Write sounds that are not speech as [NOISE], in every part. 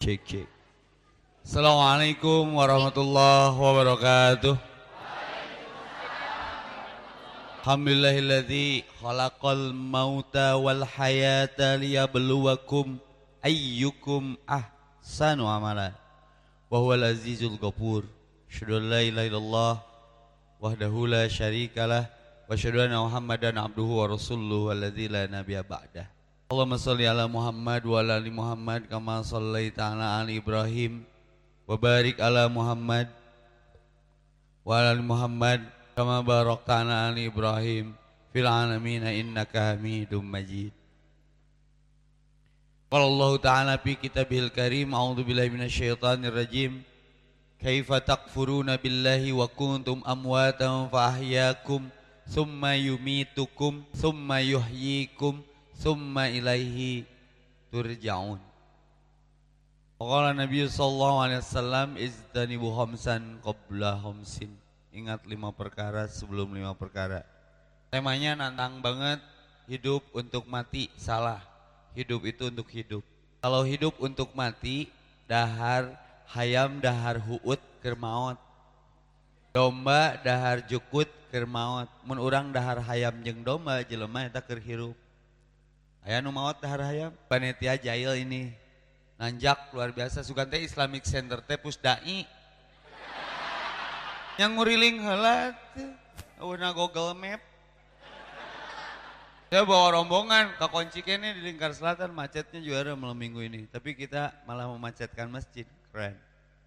Cek cek. Assalamualaikum warahmatullahi wabarakatuh. Alhamdulillahilladzi khalaqal mauta wal hayata liyabluwakum ayyukum ahsanu amala. Wa huwal azizul ghafur. Asyhadu an la ilaha illallah wahdahu la syarikalah wa asyhadu anna Muhammadan abduhu wa rasuluhu alladzi la nabiyya ba'dah. Allahumma salli ala Muhammad wa ala ali Muhammad kama sallaita ala ali Ibrahim wa barik ala Muhammad wa ala ali Muhammad kama barakta ala ali Ibrahim fil alamin innaka Hamidum Majid. Qala Allah Ta'ala fi kitabihil karim a'udzu billahi minasyaitonir rajim kaifa takfuruna billahi wa kuntum amwatan fa ahyaakum thumma yumitukum thumma yuhyikum summa ilaihi turja'un. Qala Nabi sallallahu alaihi wasallam izdanibu khamsan qabla khamsin. Ingat lima perkara sebelum lima perkara. Temanya nantang banget hidup untuk mati salah. Hidup itu untuk hidup. Kalau hidup untuk mati dahar hayam dahar huut kermaot. Domba dahar jukut kermaot. Mun urang dahar hayam jeung domba jelema eta keur hirup. Ayah nu maot dahar hayam. Panitia Jail ini nanjak luar biasa sugan teh Islamic Center teh pusdai. Yang nguriling heula teh. Aweuna Google Map. Saya bawa rombongan ke kunci kene di lingkar selatan macetnya juara malam minggu ini. Tapi kita malah memacetkan masjid. Keren.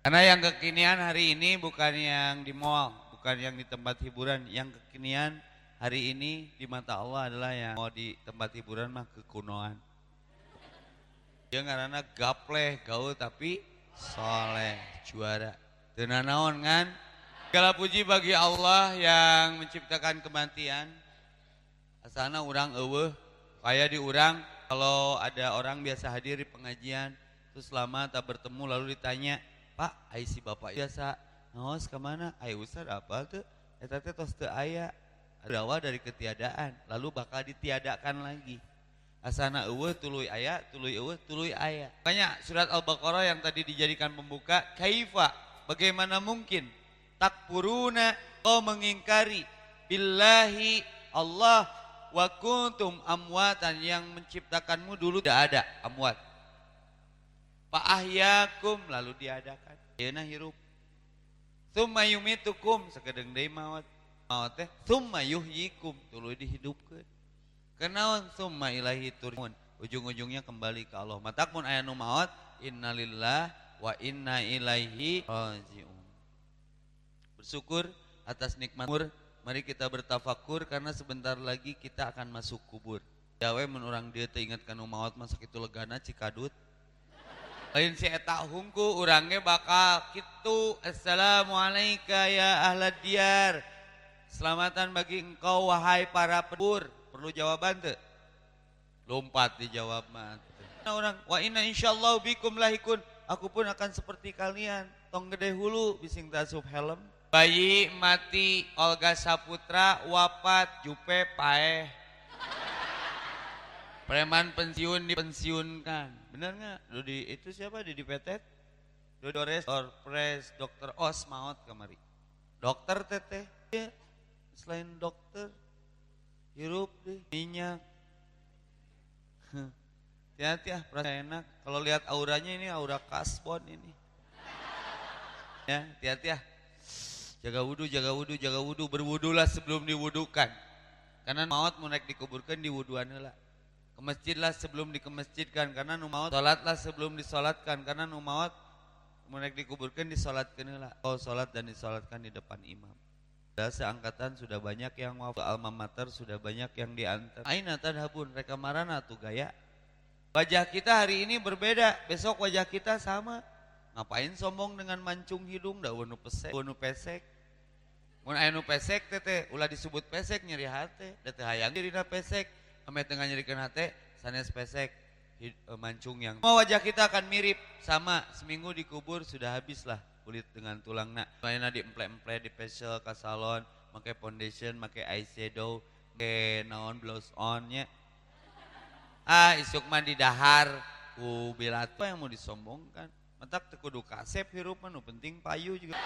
Karena yang kekinian hari ini bukan yang di mall, bukan yang di tempat hiburan, yang kekinian hari ini di mata Allah adalah yang mau di tempat hiburan mah kekunoan. Dia karena gapleh gaul tapi soleh juara. Naon kan? Segala puji bagi Allah yang menciptakan kematian. Asana orang eueuh, kayak di orang kalau ada orang biasa hadir di pengajian terus lama tak bertemu lalu ditanya, "Pak, ai si Bapak biasa ngaos ke mana? Ai Ustaz apa tuh?" Eta teh tos teu aya berawal dari ketiadaan lalu bakal ditiadakan lagi. Asana eueuh tuluy aya tuluy eueuh tuluy aya. Makanya surat al-baqarah yang tadi dijadikan pembuka kaifa? Bagaimana mungkin? Takfuruna kau mengingkari. Billahi Allah wa kuntum amwatan yang menciptakanmu dulu tidak ada amwat. Fa ahyakum lalu diadakan. Yeuna hirup. Summa yumitukum sakedeng maut maut teh summa yuhyikum. Tuluy dihidupkeun. Kenaon summa ilahi turjun ujung-ujungnya kembali ke Allah. Matak mun aya nu innalillah wa inna ilaihi rajiun. Bersyukur atas nikmat umur. Mari kita bertafakur karena sebentar lagi kita akan masuk kubur. Jawa mun urang dia teu ingat kanu maot masa kitu legana cikadut. Lain si eta hungku urangnya bakal kitu assalamualaikum ya ahlad diyar Selamatan bagi engkau wahai para penduduk. Perlu jawaban tuh? Lompat dijawab mah. Nah, orang wa inna insyaallah bikum lahikun. Aku pun akan seperti kalian. Tong gede hulu bising tasub helm. Bayi mati Olga Saputra wafat Jupe paeh. Preman pensiun dipensiunkan. Benar nggak? Dodi itu siapa? Didi Petet? Dodores Orpres Dokter Os maut kemari. Dokter teteh. Selain dokter hirup deh minyak. Hati-hati ah perasa enak. Kalau lihat auranya ini aura kasbon ini. Ya hati-hati ah. Jaga wudhu jaga wudhu jaga wudhu berwudulah sebelum diwudukan. Karena maut mau naik dikuburkan di lah. Ke masjid lah sebelum dikemasjidkan. Karena nu maut salatlah sebelum disolatkan. Karena nu maut mau naik dikuburkan disolatkan lah. Oh solat dan disolatkan di depan imam sudah seangkatan sudah banyak yang wafat alma mater sudah banyak yang diantar. Aina tadhabun reka marana tuh gaya. Wajah kita hari ini berbeda, besok wajah kita sama. Ngapain sombong dengan mancung hidung dah wanu pesek, wanu pesek. Mun aya nu pesek teh ulah disebut pesek nyeri hate, da teh hayang dirina pesek, ame tengah nyerikeun hate sanes pesek mancung yang Semua wajah kita akan mirip sama seminggu dikubur sudah habis lah kulit dengan tulang nak mainnya di emple-emple di facial ke salon pakai foundation pakai eyeshadow pakai naon blouse onnya ah isuk mah di dahar ku bilat apa yang mau disombongkan Matak tekudu kasep hirup manu penting payu juga.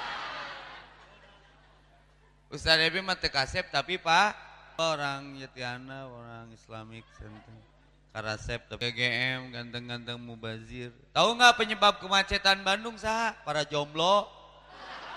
Ustaz Ebi mah kasep tapi Pak orang Yatiana, orang Islamic Center. Karasep, PGM, ganteng-ganteng mubazir. Tahu nggak penyebab kemacetan Bandung sah? Para jomblo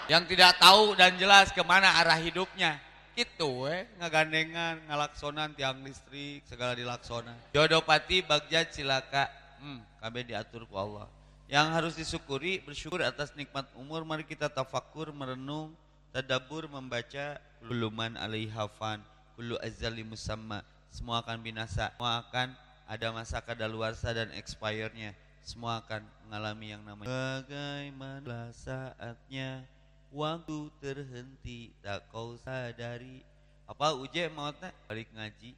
yang tidak tahu dan jelas ke mana arah hidupnya. Gitu eh, ngagandengan, ngalaksonan tiang listrik, segala dilaksona. Jodopati, Bagjat, Cilaka, hmm, KB diatur ku Allah. Yang harus disyukuri, bersyukur atas nikmat umur, mari kita tafakur, merenung, tadabur, membaca, buluman alaihafan, kulu azali musamma, semua akan binasa, semua akan ada masa kadaluarsa dan expirednya semua akan mengalami yang namanya. Bagaimana saatnya waktu terhenti tak kau sadari. Apa uje mautnya balik ngaji.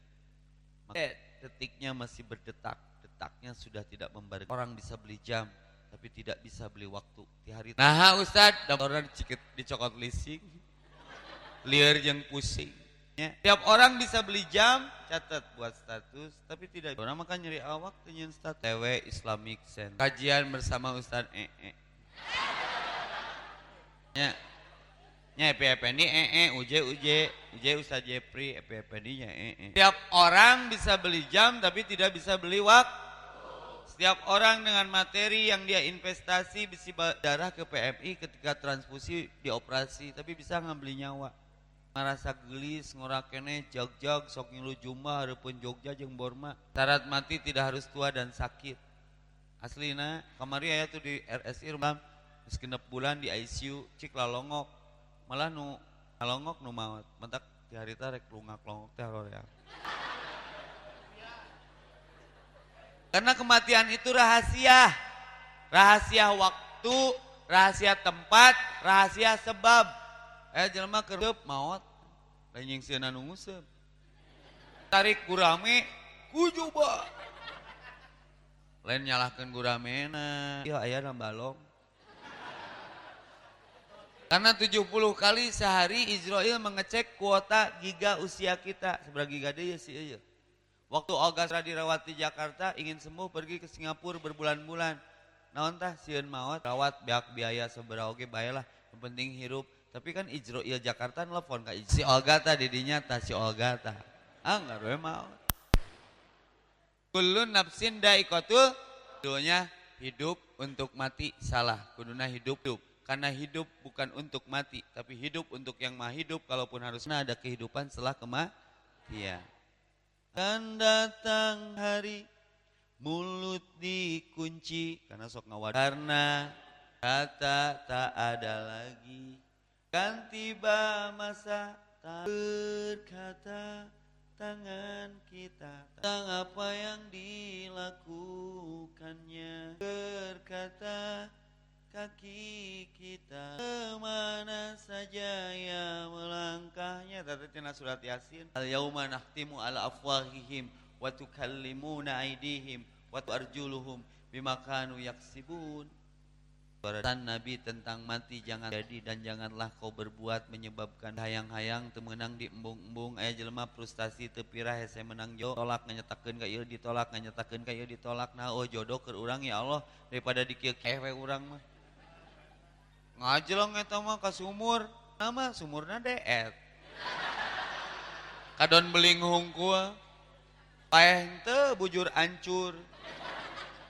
Eh, detiknya masih berdetak. Detaknya sudah tidak memberi. Orang bisa beli jam tapi tidak bisa beli waktu. Di hari nah Ustad orang dicokot leasing liar yang pusing Ya. Tiap orang bisa beli jam, catat buat status, tapi tidak. Orang makan nyeri awak, tunyin status. TW Islamic Center. Kajian bersama Ustaz E. -e. Ya. Nya EPP ini e e UJ UJ UJ Ustaz Jepri EPP ini nya e e. Tiap orang bisa beli jam tapi tidak bisa beli waktu. Setiap orang dengan materi yang dia investasi bisa darah ke PMI ketika transfusi dioperasi tapi bisa ngambil nyawa ngerasa gelis ngorakene jog-jog sok ngilu jumlah harapun Jogja jeng Borma. Syarat mati tidak harus tua dan sakit. Aslina kamari aya tuh di RSI rumah. Segenap bulan di ICU cik lalongok. Malah nu lalongok nu maut. Mentak di hari rek lungak longok teh ya karena kematian itu rahasia. Rahasia waktu rahasia tempat rahasia sebab eh jelema kerep maut. Lain yang sieuna nu nguseup tarik gurame kujuba lain nyalahkan guramena iya aya balong. Karena 70 kali sehari Israel mengecek kuota giga usia kita. Seberapa giga deh ya sih iya. Waktu Olga dirawat di Jakarta ingin sembuh pergi ke Singapura berbulan-bulan. Naon tah sieun maut? Rawat biak biaya seberapa oge bayalah. Yang penting hirup tapi kan Ijroil Jakarta nelfon kak si Olga ta didinya ta si Olga ta. Ah enggak gue mau. Kulun nafsin daikotul Dulunya hidup untuk mati salah. Kuduna hidup hidup. Karena hidup bukan untuk mati, tapi hidup untuk yang maha hidup. Kalaupun harusnya ada kehidupan setelah kematian. Kan datang hari mulut dikunci karena sok ngawad karena kata tak ada lagi Kan tiba masa tak berkata tangan kita tentang apa yang dilakukannya. Berkata kaki kita ke mana saja ya melangkahnya? Tadi cina surat yasin. Al yauma nahtimu ala afwahihim wa tukallimuna aidihim wa arjuluhum bima kanu yaksibun Pesan Nabi tentang mati jangan jadi dan janganlah kau berbuat menyebabkan hayang-hayang temenang di embung-embung. Ayah jelema frustasi tepirah hese menang jo tolak nganyatakeun ka ieu ditolak nganyatakeun ka ieu ditolak. Nah oh jodoh ke urang ya Allah daripada dikieu kewe urang mah. Ngajelong eta mah ka sumur. Nama sumurna deet. Kadon beling hungkul. Paeh teu bujur ancur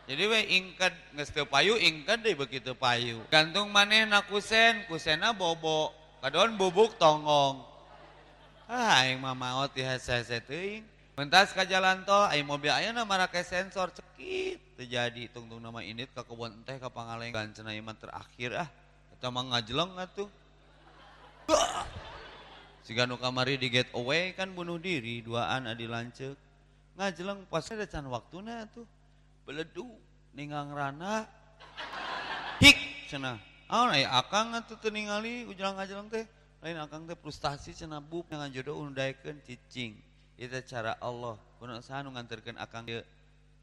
jadi we ingkad nggak teu payu ingkad deh begitu payu. Gantung maneh na kusen, kusena bobo. Kadon bubuk tonggong. Ah aing mah maot di hese teuing. Mentas ka jalan tol aing mobil ayeuna marake sensor cekit terjadi tungtung nama ini ke kebun teh ka Pangalengan cenah iman terakhir ah. Eta mah ngajeleng atuh. Siga nu kamari di getaway kan bunuh diri duaan adi lanceuk. Ngajeleng pas ada can waktuna tuh beledu ningang rana hik cenah. Ah lain akang atuh teu ningali ujelang-ajelang teh. Lain akang teh frustasi cenah bub dengan jodoh undaikeun cicing. Itu cara Allah. Kuna sanu nu nganterkeun akang ieu.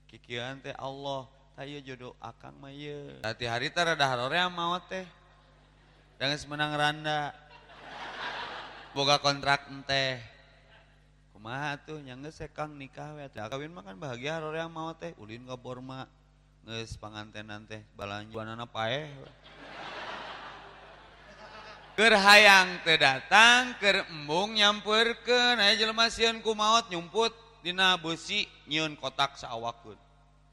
Kikieuan teh Allah tayo jodoh akang mah ieu. Hati hari teh rada harorea maot teh. Jangan semenang randa. Boga kontrak teh kumaha tuh nyangga sekang nikah we teh kawin mah kan bahagia harore mau teh ulin ka Borma Nges pangantenan teh balanja banana paeh. Ker hayang teu datang, ker embung nyamperkeun, aya jelema sieun ku nyumput dina besi nyieun kotak saawakeun.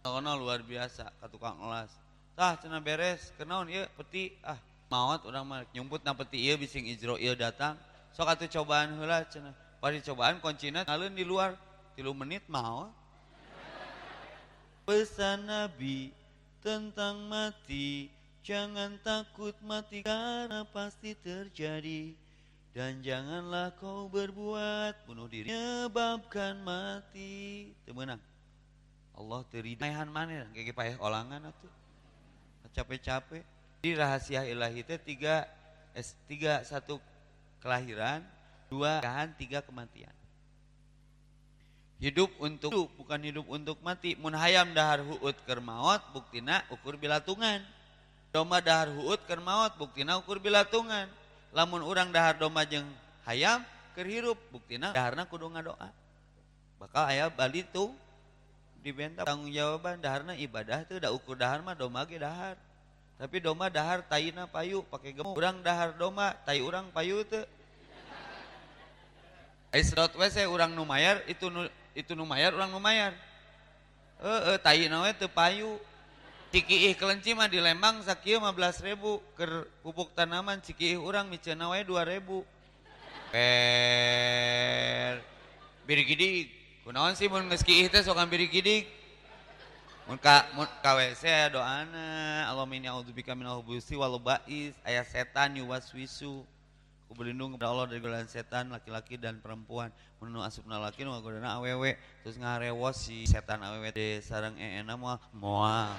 Saona luar biasa ka tukang elas. Tah cenah beres, kenaon ieu peti ah maot urang mah nyumput na peti ieu bising ijro ieu datang. Sok atuh cobaan heula cenah. Pari cobaan kuncina ngaleun di luar. 3 menit maot. Pesan Nabi tentang mati Jangan takut mati karena pasti terjadi. Dan janganlah kau berbuat bunuh diri Menyebabkan mati. Temenang Allah teridahan mana Kayak payah olangan atau Capek-capek. Di rahasia ilahi itu tiga, tiga satu kelahiran Dua kahan tiga kematian Hidup untuk hidup, bukan hidup untuk mati. Mun hayam dahar huut keur maot, buktina ukur bilatungan. Doma dahar huut keur maot, buktina ukur bilatungan. Lamun urang dahar doma jeung hayam keur hirup, buktina daharna kudu ngadoa. Bakal aya bali tuh dibenta tanggung jawaban daharna ibadah tuh da ukur dahar mah doma ge dahar. Tapi doma dahar tayina payu pakai gemuk. Urang dahar doma, tai urang payu teu. WC orang Numayar itu nu, itu Numayar orang Numayar e, teu payu. Ciki kelenci mah di Lembang sakit 15.000 ke pupuk tanaman Ciki orang micenawai 2000 per birigidig. kunaon sih mun geus kiih teh sok birigidig? mun ka mun ka WC doana Allahumma inni a'udzubika minal hubusi wal ba'is. Aya setan yuwaswisu. Ku berlindung kepada Allah dari godaan setan laki-laki dan perempuan. Menu asup laki nu godana awewe terus ngarewos si setan awewe de sarang eena moal moal.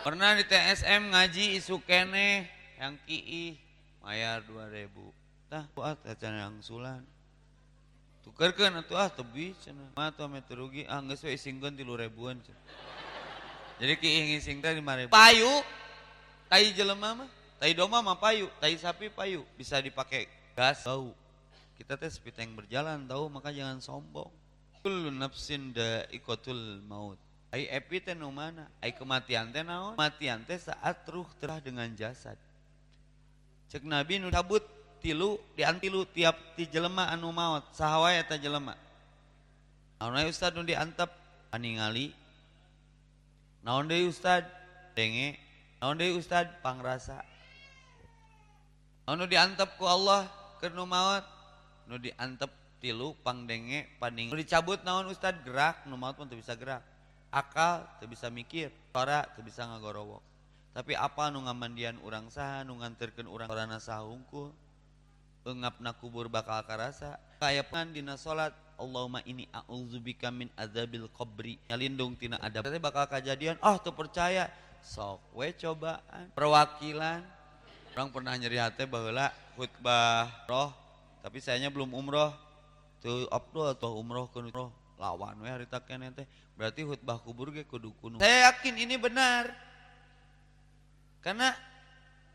Pernah di TSM ngaji isu kene yang kiih mayar 2000. Tah buat acan yang sulan. Tukerkeun atuh ah tebi cenah. Atuh ame rugi ah geus we isingkeun 3000-an Jadi kiih ngising teh 5000. Payu Tai jelema mah, tai doma mah payu, tai sapi payu, bisa dipakai gas tahu. Kita teh seperti yang berjalan tahu, maka jangan sombong. Kullu nafsin ikotul maut. Ai epi teh nu mana? Ai kematian teh naon? Kematian teh saat ruh terah dengan jasad. Cek Nabi nu cabut tilu diantilu tiap ti jelema anu maut, saha wae eta jelema. Naon Ustad nu diantep aningali. Naon deui Ustad? Denge Naon deui Ustad pangrasa. Anu diantep ku Allah keur nu maot, nu diantep tilu pangdenge paning. Nu dicabut naon Ustad gerak, nu maot pun teu bisa gerak. Akal teu bisa mikir, suara teu bisa ngagorowok. Tapi apa nu ngamandian urang saha nu nganterkeun urang sorana saha hungkul? Eungapna kubur bakal karasa. Kayapan dina salat Allahumma ini a'udzubika min azabil qabri. Lindung tina adab. Tadi bakal kejadian, ah oh, tuh percaya sok we cobaan. Perwakilan. Orang pernah nyeri hati bahwa khutbah roh tapi sayanya belum umroh. Tuh Abdul atau umroh ke umroh lawan we hari taknya teh. Berarti khutbah kubur ge kudu kuno saya yakin ini benar. Karena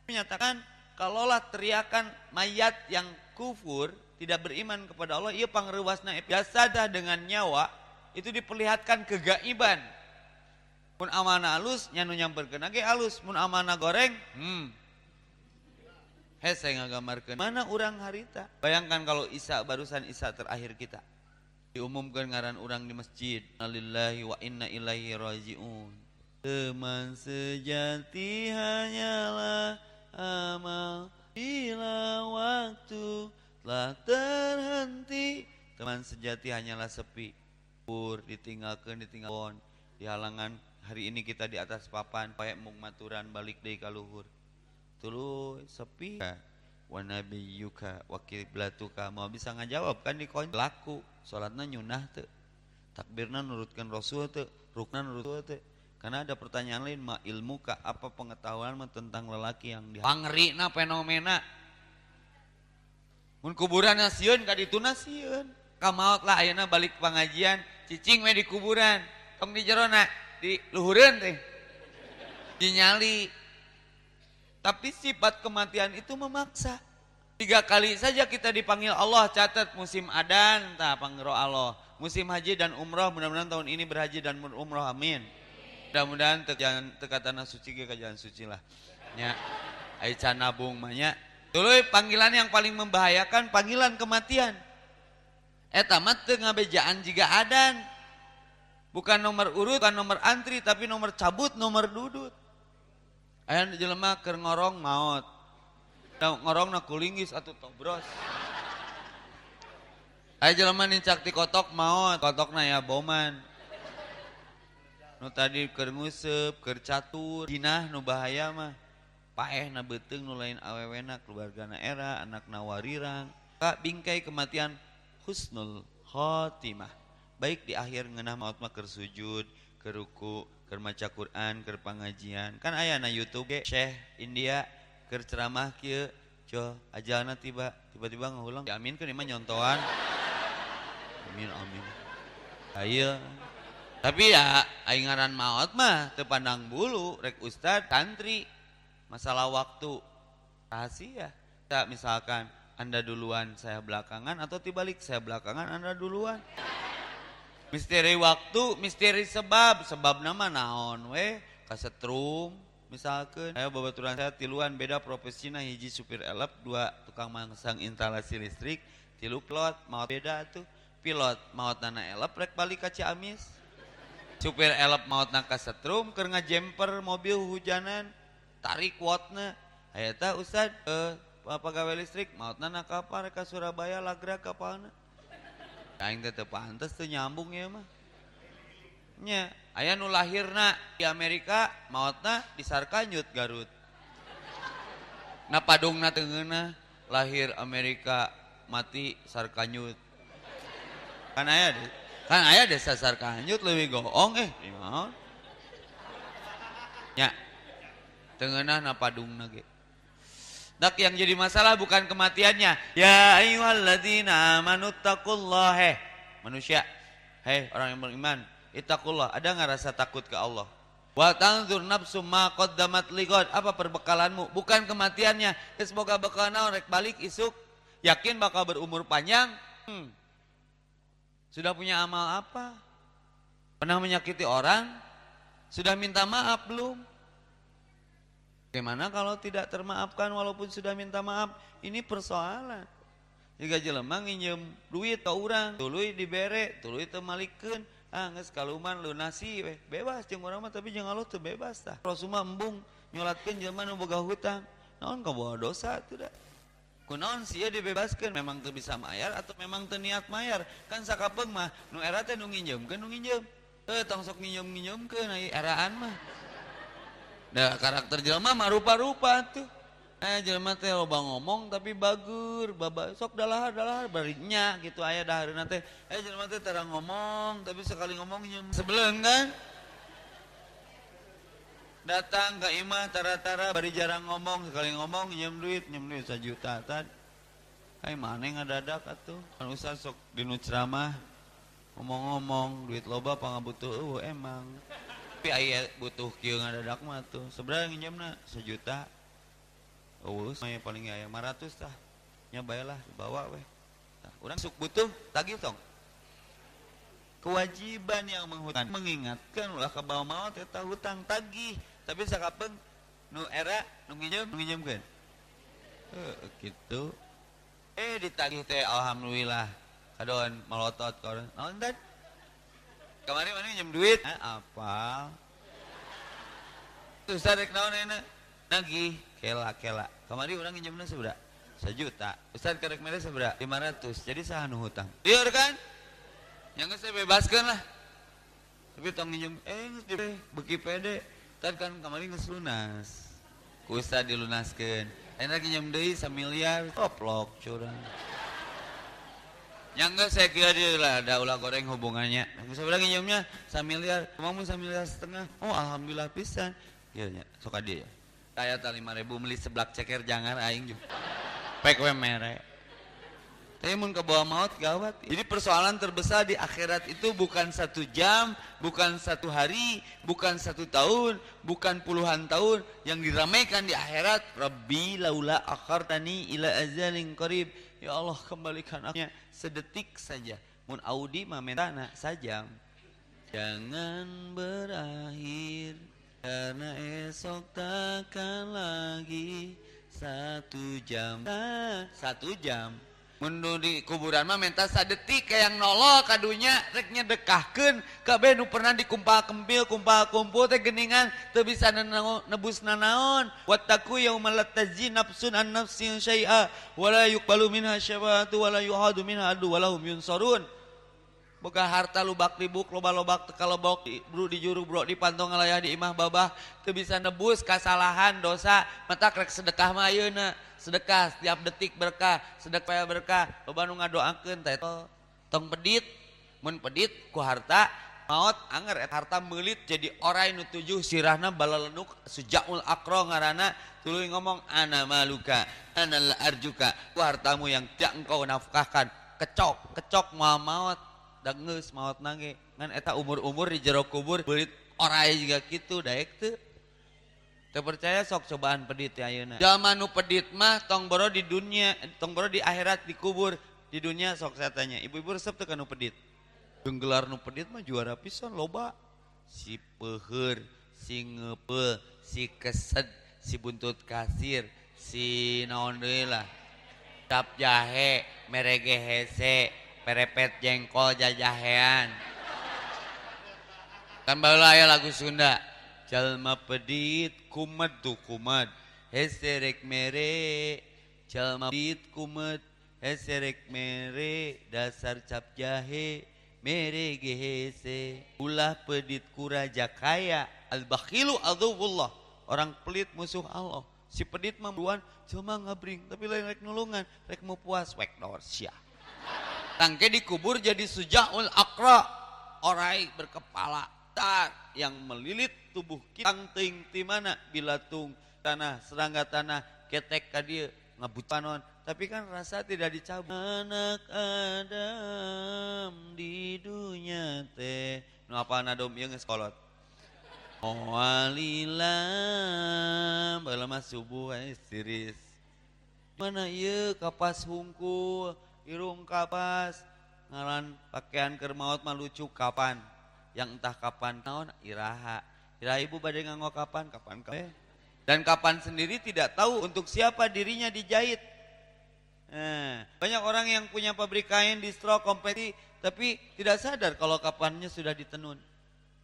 menyatakan kalaulah teriakan mayat yang kufur tidak beriman kepada Allah ia pangruasna biasa dah dengan nyawa itu diperlihatkan kegaiban Mun amanah alus nyanu nyamperkeun ge alus, mun amanah goreng, hmm. He saya ngagamarkeun. Mana orang harita? Bayangkan kalau Isa barusan Isa terakhir kita. Diumumkan ngaran orang di masjid. Alillahi wa inna ilaihi rajiun. Teman sejati hanyalah amal bila waktu telah terhenti. Teman sejati hanyalah sepi. Pur ditinggalkan, ditinggalkan di halangan hari ini kita di atas papan payak mung maturan balik dari kaluhur tulu sepi. Wa nabiyyuka wa kiblatuka. Mau bisa ngajawab kan di koin laku. Salatna nyunah teu takbirna nurutkan rasul teu rukna nurut teu karena ada pertanyaan lain ma ilmu ka apa pengetahuan tentang lelaki yang di pangrina fenomena. Mun kuburan sieun ka dituna sieun kamaot lah ayeuna balik pengajian cicing we di kuburan. Tong di jerona di luhuran teh dinyali. Tapi sifat kematian itu memaksa. Tiga kali saja kita dipanggil Allah catat musim adan tak panggil Allah. Musim haji dan umroh mudah-mudahan tahun ini berhaji dan umroh amin. Mudah-mudahan te jalan teka tanah suci ke jalan suci lah. Nya Aisyah nabung banyak dulu panggilan yang paling membahayakan panggilan kematian. Eta mah teu ngabejaan jika adan bukan nomor urut bukan nomor antri tapi nomor cabut nomor dudut. Aya jelema keur ngorong maut ngorong na kulinggis atau tobros aya jelema nincak ti kotok maut kotokna ya boman. Nu tadi keur nguseup keur catur jinah nu bahaya mah. Paeh na beteung nu lain awewena keluargana era anakna warirang. Ka bingkai kematian husnul khotimah baik di akhir ngeunah maut mah keur sujud keur ruku keur Quran keur kan aya na YouTube ge Syekh India keur ceramah kieu co ajalna tiba tiba-tiba ngulang diaminkeun imah nyontoan amin amin. Ayo tapi ya aingaran maut mah tepandang bulu rek ustad tantri masalah waktu. Rahasia. Tak misalkan anda duluan saya belakangan atau tibalik saya belakangan anda duluan misteri waktu misteri sebab. Sebab nama naon weh? Kasetrum misalkan. Ayo babaturan saya tiluan beda profesina hiji supir elep dua tukang mangsang instalasi listrik. Tilu pilot maut beda tuh. Pilot maut nana elep rek balik ke Ciamis. Supir elep maut na kasetrum keur ngajemper mobil hujanan. Tarik wattna hayata ustad eh pegawai listrik? Maut nana kapal, ke Surabaya lagra kapalna. Aing teh teu pantes teu nyambung ya mah. Nya aya nu lahirna di Amerika mautna di Sarkanyut Garut. Na padungna teu lahir Amerika mati Sarkanyut. Kan aya deh kan ayah desa sarkanyut lebih goong eh gimana ya tengah napadung nage Dak yang jadi masalah bukan kematiannya. Ya ayyuhalladzina amanu taqullah. Heh, manusia. Hei, orang yang beriman, ittaqullah. Ada nggak rasa takut ke Allah? Wa tanzur nafsu ma qaddamat liqad. Apa perbekalanmu? Bukan kematiannya. Semoga bekal naon rek balik isuk. Yakin bakal berumur panjang? Hmm. Sudah punya amal apa? Pernah menyakiti orang? Sudah minta maaf belum? Bagaimana kalau tidak termaafkan walaupun sudah minta maaf? Ini persoalan. Jika jelema nginjem duit ke orang, tuluy dibere, tuluy teu malikeun. Ah geus kaluman lunasi we. Bebas jeung urang mah tapi jeung Allah teu bebas tah. Rasul embung nyolatkeun jelema nu boga hutang. Naon kabawa dosa teu da. Kunaon sia dibebaskan memang tuh bisa mayar atau memang tuh niat mayar kan sakapeng mah nu era teh nu nginjem nu nginjem eh tong sok nginjem nginjem ke na eraan mah da karakter jelema mah rupa-rupa tuh. Eh jelema teh loba ngomong tapi bagur baba sok dalahar dalahar barinya gitu aya dahareuna teh. Eh jelema teh terang ngomong tapi sekali ngomong sebelum kan? Datang ke imah tara-tara bari jarang ngomong sekali ngomong nyem duit nyem duit sejuta tad. Hai mana ngadadak atuh kan usah sok dinu ceramah ngomong-ngomong duit loba pangabutuh eueuh emang tapi aya butuh kieu ngadadak mah tuh. Seberapa nginjemna sejuta. Eueuh mah paling aya 500 tah. Nya bayalah bawa weh. Nah, urang sok butuh tagih tong. Kewajiban yang menghutang. Mengingatkan ulah ke bawah maut eta hutang tagih. Tapi sakapeng nu era nu nginjem nu nginjemkeun. Uh, gitu eh ditagih teh alhamdulillah. Kadon melotot kadon naon teh kemarin mana nginjem duit? Eh, apa terus tarik naon enak. Nagih. Kela kela. Kemarin orang nginjemna seberapa? Sejuta. Ustaz kerek mere seberapa? 500 jadi sah nu hutang. Iya kan? Yang saya bebaskan lah. Tapi tong nginjem eh beki pede. Tad kan kemarin geus lunas. Ku ustad dilunaskeun. Enak nginjem deui samiliar, koplok curang. Yang enggak saya kira dia lah ada ulah goreng hubungannya. Bisa bilang nginjemnya samiliar, kamu samiliar setengah. Oh alhamdulillah pisan. Iya nya, sok dia ya. Kayak tali ribu beli seblak ceker jangan aing juga. Pek we mere. Tapi mun ke bawah maut gawat. Jadi persoalan terbesar di akhirat itu bukan satu jam, bukan satu hari, bukan satu tahun, bukan puluhan tahun. Yang diramaikan di akhirat, Rabbi laula akhartani ila azalin qarib. Ya Allah kembalikan aku. Sedetik saja. mun Audi mah mentana sajam jangan berakhir karena esok takkan lagi. Satu jam satu jam mundu di kuburan mah mentasa sadetik kayak yang nolol kadunya. Reknya dekahkan kabeh nu pernah dikumpal kempil kumpal kumpul teh geningan teu bisa nebus nanaon. Wattaqu yaumal tajzi nafsun an nafsin syai'a wala yuqbalu minha syafaatu wala yuhadu minha adu wala hum yunsarun boga harta lubak ribuk loba-lobak tekalobok di, bro di juru bro di pantong ngalayah di imah babah teu bisa nebus kesalahan dosa. Mata rek sedekah mah ayeuna sedekah setiap detik berkah sedekah berkah. Loba nu ngadoakeun teh tong pedit mun pedit ku harta maut anger et harta melit jadi orai nu tujuh sirahna balalenuk sujaul akro ngarana. Tuluy ngomong ana maluka ana la arjuka ku hartamu yang tidak engkau nafkahkan. Kecok kecok mau maut dangeus maut nange ngan eta umur-umur di jero kubur belit orai juga gitu daek teu percaya sok cobaan pedit ya ayeuna. Jalma nu pedit mah tong boro di dunia, tong boro di akhirat dikubur. Di dunia sok saya tanya, ibu-ibu resep teu nu pedit. Genggelar nu pedit mah juara pisan loba. Si peuheur, si ngepel, si kesed, si buntut kasir, si naon lah. Cap jahe, merege hese, perepet jengkol jajahean. Kan baheula aya lagu Sunda. Jalma pedit kumat tu kumat heserek mere jalma pedit kumat heserek mere dasar cap jahe mere gehese ulah pedit kuraja kaya al bakhilu adubullah orang pelit musuh Allah. Si pedit membuan cuma ngabring tapi lain rek nulungan. Rek mau puas wek dorsya tangke dikubur jadi sujaul akra. Orai berkepala tar yang melilit tubuh kita. Ting di mana? Bilatung tanah serangga tanah ketek ka dia ngabutan tapi kan rasa tidak dicabut. Anak Adam di dunia teh. Nu apa nadom? Yang sekolot Oh alilam balama subuh istiris mana iya kapas hungkul irung kapas. Ngalan pakaian kermaut mah lucu. Kapan? Yang entah kapan naon? Iraha. Iraha ibu badai nganggo kapan? Kapan kapan dan kapan sendiri tidak tahu untuk siapa dirinya dijahit. Nah, banyak orang yang punya pabrik kain di stroke kompeti tapi tidak sadar kalau kapannya sudah ditenun.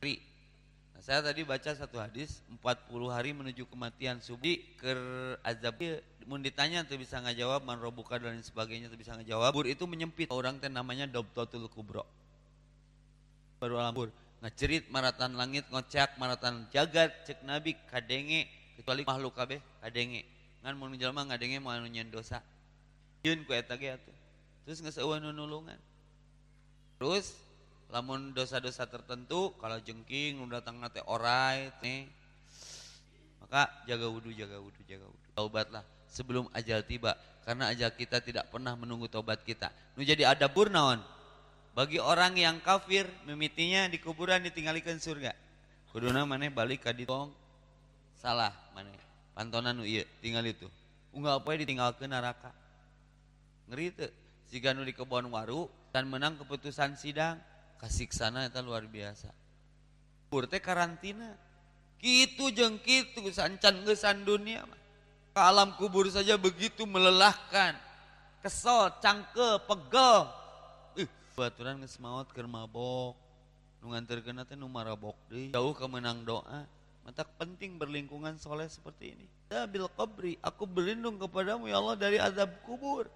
Nah, saya tadi baca satu hadis 40 hari menuju kematian subuh ke azab mau ditanya tuh bisa ngajawab man robuka dan sebagainya tuh bisa ngajawab bur itu menyempit. Orang teh namanya Dobtotul Kubro. Baru alambur ngacerit maratan langit ngocak maratan jagat cek nabi kadenge. Kecuali makhluk kabeh kadenge. Ngan mun jelema ngadenge mau nyen dosa. Yeun ku eta ge atuh. Terus geus eueuh nulungan. Terus lamun dosa-dosa tertentu kalau jengking nu datang nate orai nih maka jaga wudhu jaga wudhu jaga wudhu taubatlah sebelum ajal tiba karena ajal kita tidak pernah menunggu taubat kita nu jadi ada burnaon bagi orang yang kafir memitinya di kuburan ditinggalikan surga. Kuduna mana balik ke ditong salah mana pantonan nu iya tinggal itu. Unggal apa ditinggalkan neraka. Ngeri itu. Jika nu di kebun waru dan menang keputusan sidang kasih sana itu luar biasa. Kubur teh karantina. Kitu jeng kitu sancan gesan dunia mah. Ke alam kubur saja begitu melelahkan. Kesel, cangke, pegel, baturan geus maot keur mabok nu nganterkeun teh nu marabok deui jauh ke menang doa. Mata penting berlingkungan soleh seperti ini. Bil qabri aku berlindung kepadamu ya Allah dari azab kubur.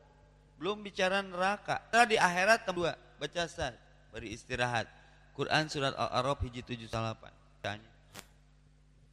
Belum bicara neraka. Nah, di akhirat dua. Baca saat beri istirahat. Quran surat Al-A'raf hiji 78 tanya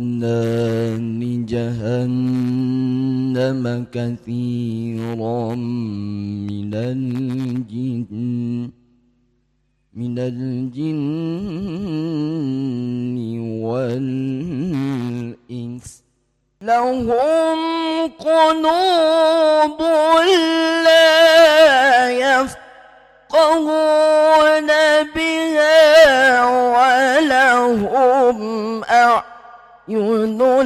ذرأنا لجهنم كثيرا من الجن من الجن والإنس. لهم قلوب لا يفقهون بها ولهم أعين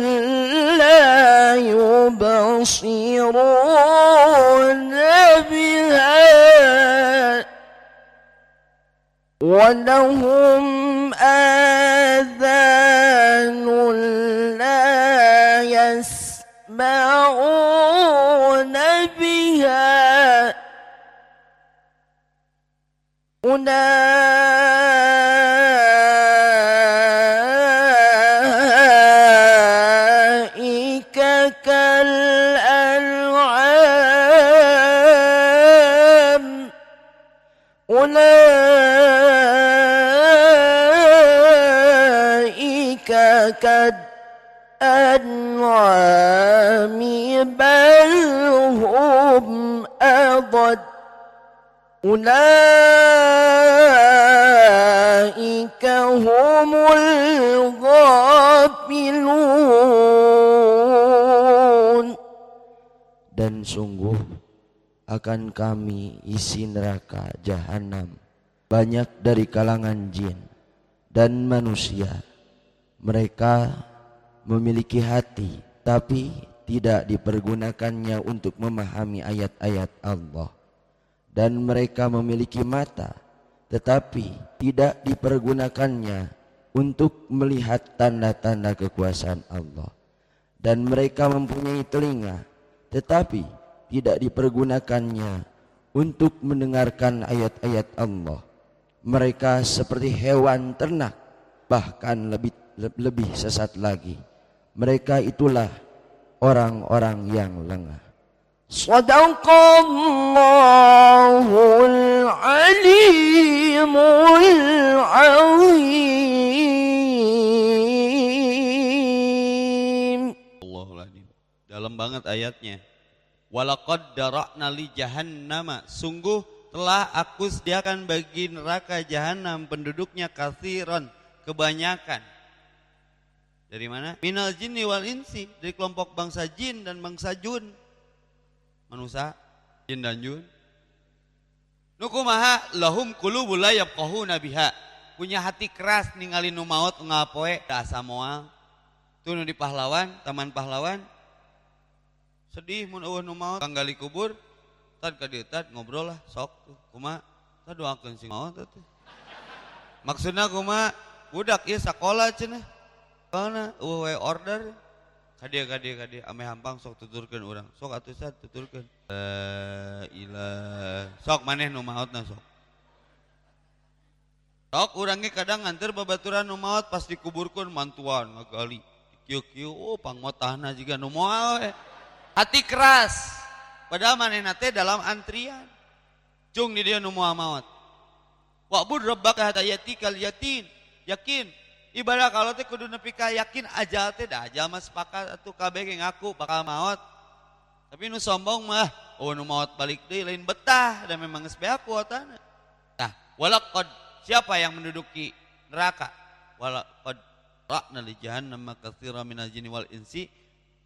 لا يبصرون بها ولهم آذان لا يسمعون بها أولئك كالأنعام بل هم أضل أولئك هم الغافلون Dan sungguh akan kami isi neraka jahanam banyak dari kalangan jin dan manusia. mereka memiliki hati tapi tidak dipergunakannya untuk memahami ayat-ayat Allah. Dan mereka memiliki mata tetapi tidak dipergunakannya untuk melihat tanda-tanda kekuasaan Allah. Dan mereka mempunyai telinga tetapi tidak dipergunakannya untuk mendengarkan ayat-ayat Allah. Mereka seperti hewan ternak, bahkan lebih lebih sesat lagi. Mereka itulah orang-orang yang lengah. Sadaqallahul alimul azim. Allahul Adim. Dalam banget ayatnya. Walaqad dara'na li jahannama. Sungguh telah aku sediakan bagi neraka jahanam penduduknya kathiron. Kebanyakan. Dari mana? Minal jinni wal insi. Dari kelompok bangsa jin dan bangsa jun. Manusia, jin dan jun. Nukumaha lahum qulubul la yafqahuna biha. Punya hati keras ningali nu maot ngapoe da asa moal. Tuh nu di pahlawan, taman pahlawan. Sedih mun eueuh nu maot kanggali kubur. Tad ka dieu tad ngobrol lah sok. Kumaha? Tad doakeun si maot tuh. Maksudna kumaha? Budak ieu sakola cenah. Kana eueuh order. Kadia kadia kadia ame hampang sok tuturkeun urang. Sok atuh sad tuturkeun. La ilah. Sok maneh nu maotna sok. Sok urangnya kadang nganter babaturan nu maot pas dikuburkeun mantuan ngagali. Kieu-kieu oh pangmotahna juga nu moal we. Hati keras. Padahal manehna teh dalam antrian. Cung di dia nu moal maot. Wa'bud rabbaka hatta yatikal yatin. Yakin. Ibadah kalau teh kudu nepi ka yakin ajal teh dah ajal mah sepakat atuh kabeh ge ngaku bakal maot. Tapi nu sombong mah oh nu maot balik deui lain betah dan memang geus beak kuotana. Nah, walaqad siapa yang menduduki neraka? Walaqad ra'na li jahannam katsira minal jinni wal insi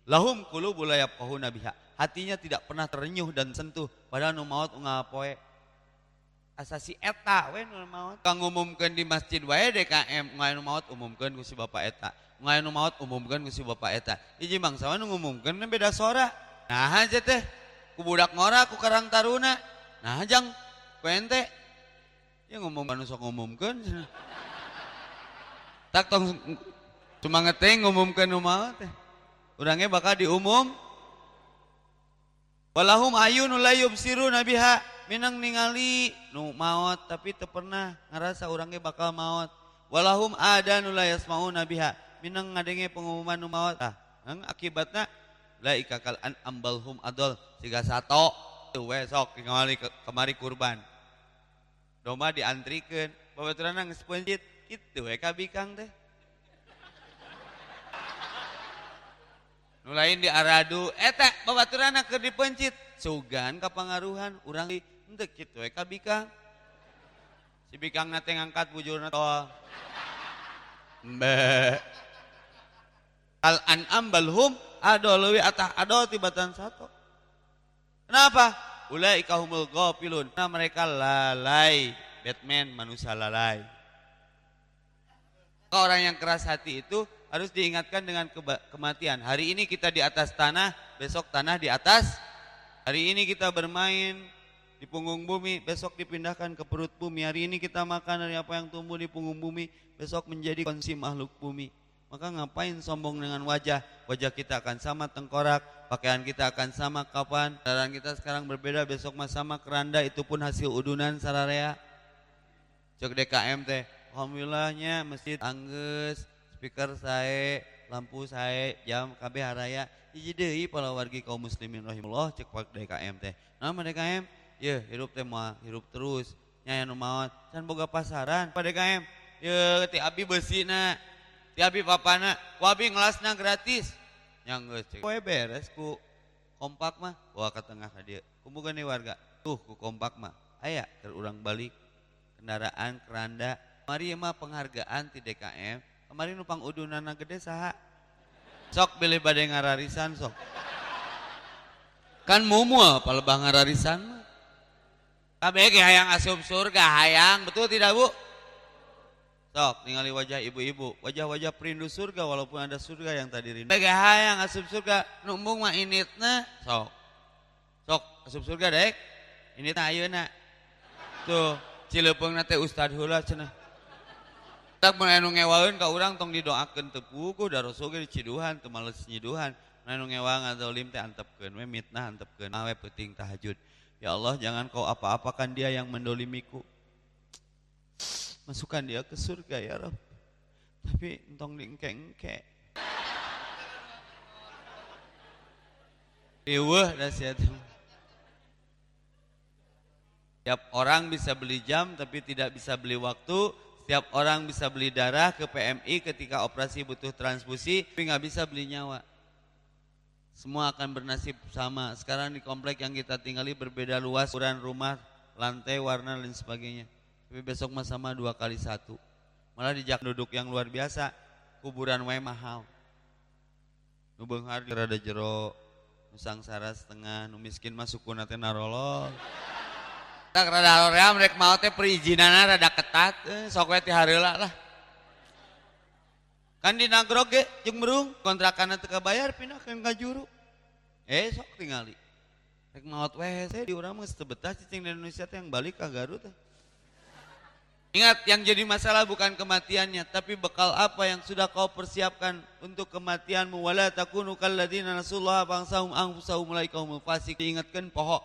lahum qulubul la yafqahuna biha. Hatinya tidak pernah terenyuh dan sentuh padahal nu maot ngapoe asasi eta we nu maot kang ngumumkeun di masjid wae DKM ngayon maot umumkeun ku si bapak eta. Ngayon maot umumkeun ku si bapak eta. Hiji bangsawan ngumumkeun beda sora nah aja teh ku budak ngora ku karang taruna. Nah jang. Ku ente. Ya ngumum anu sok ngumumkeun. [LAUGHS] Tak tong cuma ngeteng ngumumkeun nu maot teh. Urangnya bakal diumum. Walahum ayyun la yubsiruna biha. Minang ningali nu maut tapi teu pernah ngarasa urangnya bakal maut. Walahum adanu la yasmauna biha. Minang ngadenge pengumuman nu maut. Ah ang akibatna la ikakal an ambalhum adol. Siga sato tuh we sok kemari kemari kurban. Domba diantrikeun babaturan geus peunjit kitu we kabikang teh? Lain di aradu eta babaturan keur dipencit. Sugan kapangaruhan urang di henteu kitu we kabikang Si bikang nate ngangkat bujurna tol. Mbe. Al an'am balhum ado atah ado tibatan satu. Kenapa? Ulai kahumul gopilun. Nah mereka lalai. Batman manusia lalai. Orang yang keras hati itu harus diingatkan dengan kematian. Hari ini kita di atas tanah, besok tanah di atas. Hari ini kita bermain di punggung bumi, besok dipindahkan ke perut bumi. Hari ini kita makan dari apa yang tumbuh di punggung bumi, besok menjadi konsumsi makhluk bumi. Maka ngapain sombong dengan wajah? Wajah kita akan sama tengkorak, pakaian kita akan sama kapan, kendaraan kita sekarang berbeda, besok mah sama keranda, itu pun hasil udunan sararea. Cok DKM teh, Alhamdulillahnya masjid angges, speaker saya, lampu saya, jam KB haraya. Hiji deui para wargi kaum muslimin rahimullah cek pak DKM teh. Nama DKM, ya hirup teh mah hirup terus. Nyaya nu maot, can boga pasaran. Pak DKM, ya ti abi beusina. Ti abi papana, ku abi ngelasna gratis. Yang geus cek. Poe beres ku kompak mah bawa ke tengah ka dieu. Kumpulkeun warga. Tuh ku kompak mah. Aya keur urang balik kendaraan keranda Mari mah penghargaan ti DKM. Kemarin numpang udunana gede saha? Sok pilih badai ngararisan sok. Kan mumu palebah ngararisan mah. Kabeh ge hayang asup surga, hayang, betul tidak Bu? Sok, ningali wajah ibu-ibu, wajah-wajah perindu surga walaupun ada surga yang tadi rindu. Kabeh hayang asup surga, numbung mah initna, sok. Sok, asup surga dek. Initna ayeuna. Tuh, Cilepeung nate Ustad heula cenah. Tak mulai ngewain ka urang tong didoakeun teu puguh da rasul ge diciduhan teu males nyiduhan. Mulai ngewang lim teh antepkeun we mitnah antepkeun awe penting tahajud. Ya Allah jangan kau apa-apakan dia yang mendolimiku. [TSK] Masukkan dia ke surga ya Rabb. Tapi entong diengke-engke. [LAUGHS] Iweh dah sia Tiap orang bisa beli jam tapi tidak bisa beli waktu setiap orang bisa beli darah ke PMI ketika operasi butuh transfusi, tapi nggak bisa beli nyawa. Semua akan bernasib sama. Sekarang di komplek yang kita tinggali berbeda luas, ukuran rumah, lantai, warna, dan sebagainya. Tapi besok mah sama dua kali satu. Malah di duduk yang luar biasa, kuburan wae mahal. Nu beunghar rada jero, nusang sara setengah, nu miskin teh narolol. Tak rada lorea mereka mau teh perizinannya rada ketat, eh, sok lah. Kan di nagrog ge jeung merung kontrakan teu kabayar pindahkeun ka juru. Eh sok tingali. Rek maot we teh di urang mah betah cicing di Indonesia teh yang balik ka Garut. Ingat yang jadi masalah bukan kematiannya tapi bekal apa yang sudah kau persiapkan untuk kematianmu wala takunu kalladzina nasullah bangsahum anfusahum laikaumul fasik diingatkan pohok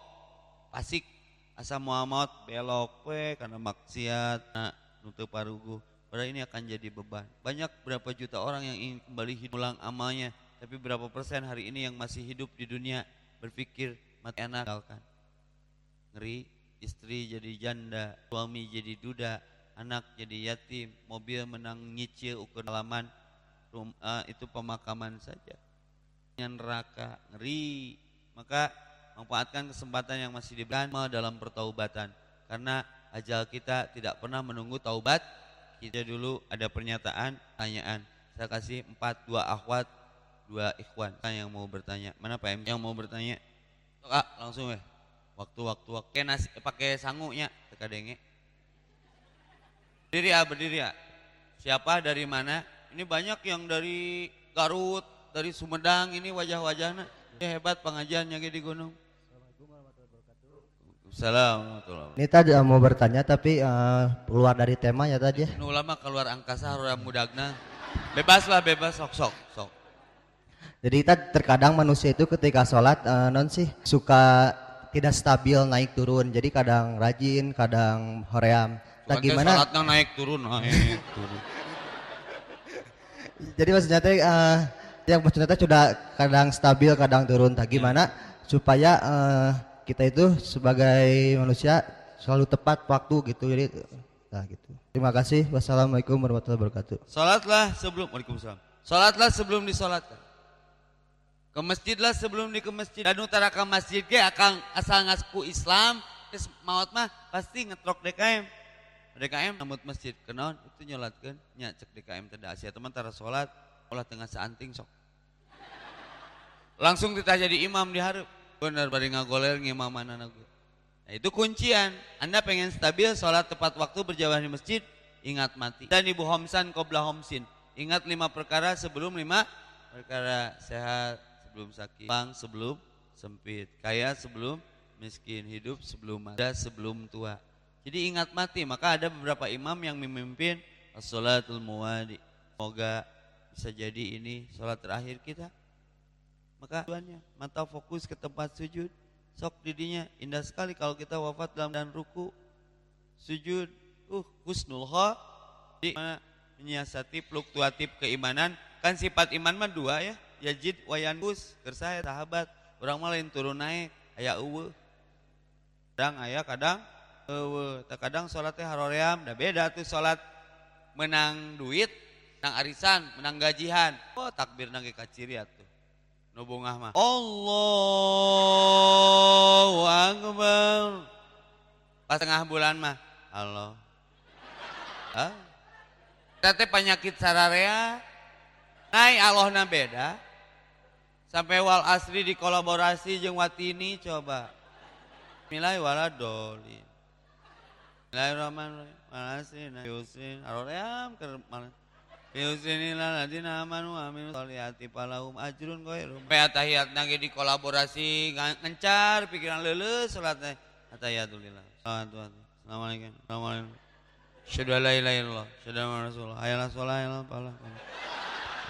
fasik asa Muhammad belok we karena maksiat nah, nutup parugu pada ini akan jadi beban. Banyak berapa juta orang yang ingin kembali hidup ulang amalnya. Tapi berapa persen hari ini yang masih hidup di dunia berpikir mati enak kan ngeri istri jadi janda suami jadi duda anak jadi yatim mobil menang nyicil ukur halaman uh, itu pemakaman saja. Yang neraka ngeri. Maka manfaatkan kesempatan yang masih diberikan dalam pertaubatan. Karena ajal kita tidak pernah menunggu taubat kita dulu ada pernyataan tanyaan saya kasih empat dua akhwat dua ikhwan. Yang mau bertanya? Mana PM yang mau bertanya? Ah, langsung ya. Waktu waktu waktu. Pakai nasi pakai sangunya teka denge berdiri ya berdiri ya siapa dari mana? Ini banyak yang dari Garut dari Sumedang ini wajah-wajahnya. Ya hebat pengajiannya di gunung Assalamualaikum. Ini tadi mau bertanya tapi uh, keluar dari tema ya tadi. Nu lama keluar angkasa orang mudagna. Bebas lah, bebas sok sok sok. Jadi kita terkadang manusia itu ketika sholat uh, non sih suka tidak stabil naik turun. Jadi kadang rajin, kadang hoream. Nah gimana? Sholatnya naik turun, naik turun. [LAUGHS] Jadi maksudnya teh uh, yang maksudnya teh sudah kadang stabil, kadang turun. Tak gimana supaya uh, kita itu sebagai manusia selalu tepat waktu gitu. Jadi nah gitu. Terima kasih. Wassalamualaikum warahmatullahi wabarakatuh. Salatlah sebelum waalaikumsalam. Salatlah sebelum disolatkan ke masjidlah sebelum di ke masjid. Dan utara ke masjid ke akan asal ngasku Islam terus maut mah pasti ngetrok DKM DKM namut masjid kenaon itu nyolatkan nya cek DKM tidak asia teman tara sholat olah tengah seanting sok. Langsung kita jadi imam di hareup bener bari ngagoler ngimam mana nagu. Nah itu kuncian. Anda pengen stabil sholat tepat waktu berjamaah di masjid ingat mati. Dan ibu homsan kobla homsin. Ingat lima perkara sebelum lima perkara sehat sebelum sakit bang sebelum sempit kaya sebelum miskin hidup sebelum mati sebelum tua. Jadi ingat mati, maka ada beberapa imam yang memimpin as-salatul muwadi. Semoga bisa jadi ini sholat terakhir kita. Maka tuannya mata fokus ke tempat sujud. Sok didinya indah sekali kalau kita wafat dalam dan ruku. Sujud, uh husnul di mana menyiasati fluktuatif keimanan. Kan sifat iman mah dua ya. Yajid wayanbus, kersaya sahabat. Orang malah lain turun naik, ayah uwe. Kadang ayah kadang Ewe, terkadang sholatnya haroream, dah beda tuh sholat menang duit, menang arisan, menang gajian. Oh takbir nangge kaciriat tuh. Nubungah mah. Allahu Akbar. Pas tengah bulan mah. Allah. Hah? Tete penyakit sararea. Nai Allah na beda. Sampai wal asri dikolaborasi jeng watini coba. Milai wala doli. Bismillahirrahmanirrahim. Malasin, yusin, aroream ke mana? Yusinillah ladina amanu aminu solihati palahum ajrun ghairum. Supaya tahiyat di kolaborasi ngencar pikiran lulus salatnya. Atahiyatulillah. Assalamualaikum. Assalamualaikum. Syahadu la ilaha illallah, syahadu anna rasulullah. Hayalah sholat, hayalah pahala.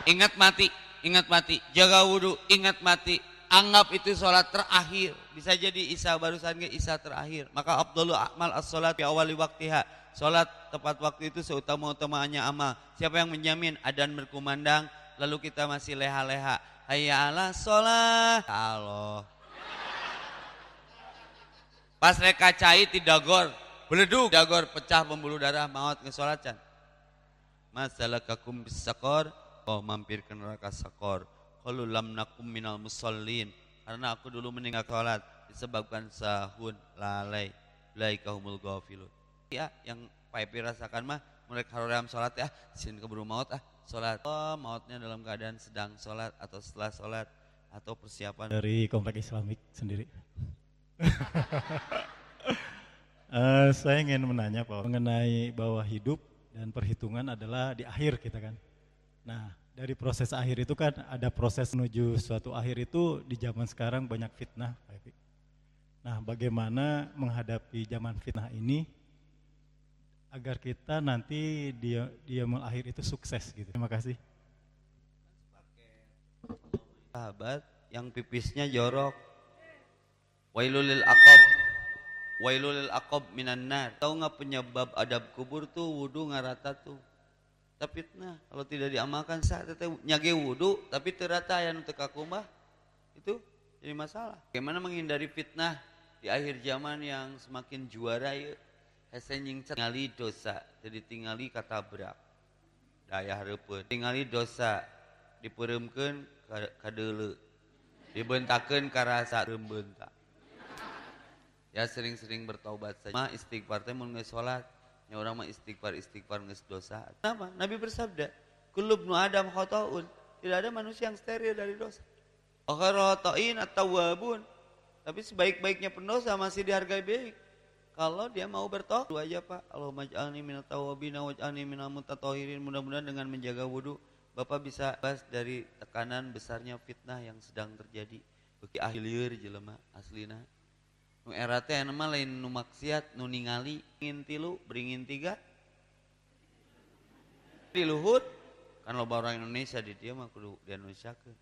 Ingat mati, ingat mati. Jaga wudhu, ingat mati anggap itu sholat terakhir bisa jadi isya barusan ke isya terakhir maka abdullu akmal as sholat di awal waktiha sholat tepat waktu itu seutama-utamanya amal siapa yang menjamin? Adan berkumandang. Lalu kita masih leha-leha. Hayya ala sholat Allah pas reka cai tidak gor beleduk. Dagor pecah pembuluh darah maut ke sholat masalah kakum bisakor oh mampir ke neraka sakor. Qalu lam nakum minal musallin. Karena aku dulu meninggal sholat disebabkan sahun lalai. Lai kahumul ghafilun. Ya, yang Paipi rasakan mah mereka haram sholat ya, sin keburu maut ah sholat. Oh, mautnya dalam keadaan sedang sholat atau setelah sholat atau persiapan dari komplek Islamik sendiri. uh, [LAUGHS] saya ingin menanya Pak mengenai bahwa hidup dan perhitungan adalah di akhir kita kan. Nah, dari proses akhir itu kan ada proses menuju suatu akhir itu di zaman sekarang banyak fitnah Pak Epi. Nah bagaimana menghadapi zaman fitnah ini agar kita nanti dia dia akhir itu sukses gitu. Terima kasih. Sahabat yang pipisnya jorok. Wailulil akob. Wailulil akob minan nar. Tahu nggak penyebab adab kubur tuh wudhu ngarata tuh tapi nah kalau tidak diamalkan saat itu nyage wudhu tapi terata yang untuk akumah itu jadi masalah bagaimana menghindari fitnah di akhir zaman yang semakin juara ya hese tinggali dosa jadi tinggali kata berak daya harapun tinggali dosa diperemkan kadele dibentakan karasa rembentak ya sering-sering bertobat saja istighfar teh mun sholat Ya orang mah istighfar istighfar nges dosa. Kenapa? Nabi bersabda, kulub nu adam khotoun. Tidak ada manusia yang steril dari dosa. Akhirotoin atau wabun. Tapi sebaik-baiknya pendosa masih dihargai baik. Kalau dia mau bertobat dua aja pak. Allah maj'alni minat tawabina waj'alni minal mutatahirin. Mudah-mudahan dengan menjaga wudhu. Bapak bisa bahas dari tekanan besarnya fitnah yang sedang terjadi. Bagi ahilir jelema aslina nu era teh mah lain nu maksiat nu ningali ingin tilu beringin tiga di luhut kan loba orang Indonesia di dia mah kudu di Indonesia ke